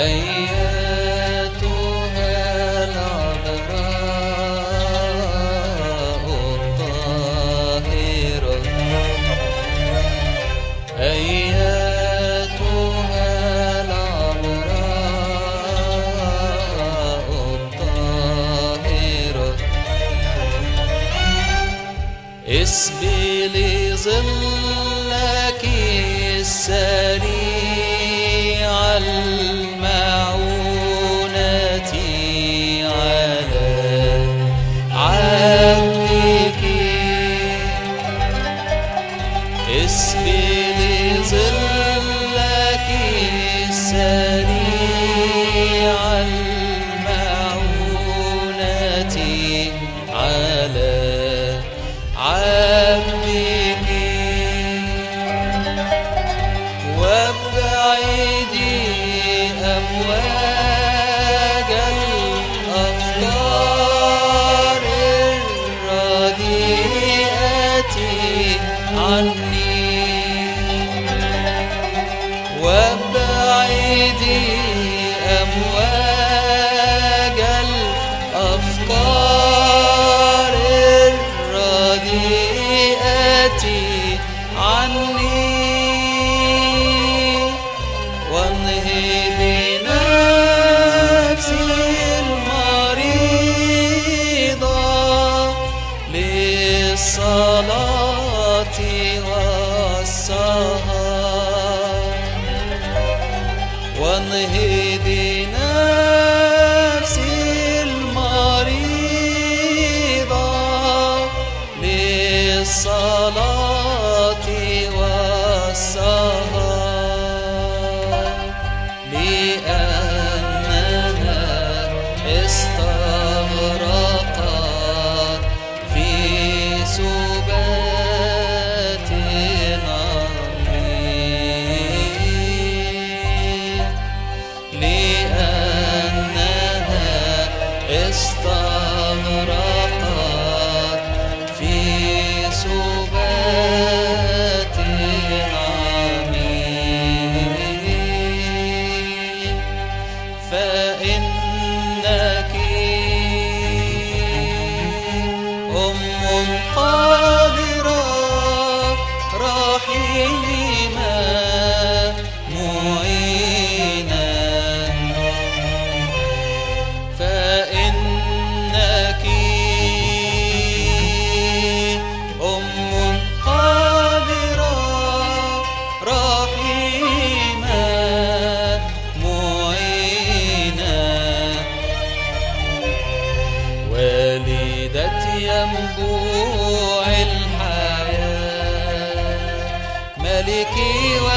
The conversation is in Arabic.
أيتها العذراء الطاهرة. العذراء الطاهرة. اسبي لي ظل لظلك السريع المعونة على عبدك وابعدي الأفكار الرديئة عني وابعدي on the hay استغرقت في سبات عميق فإنك أم قادرة رحيمة ينبوع الحياة. ملكي وإلهي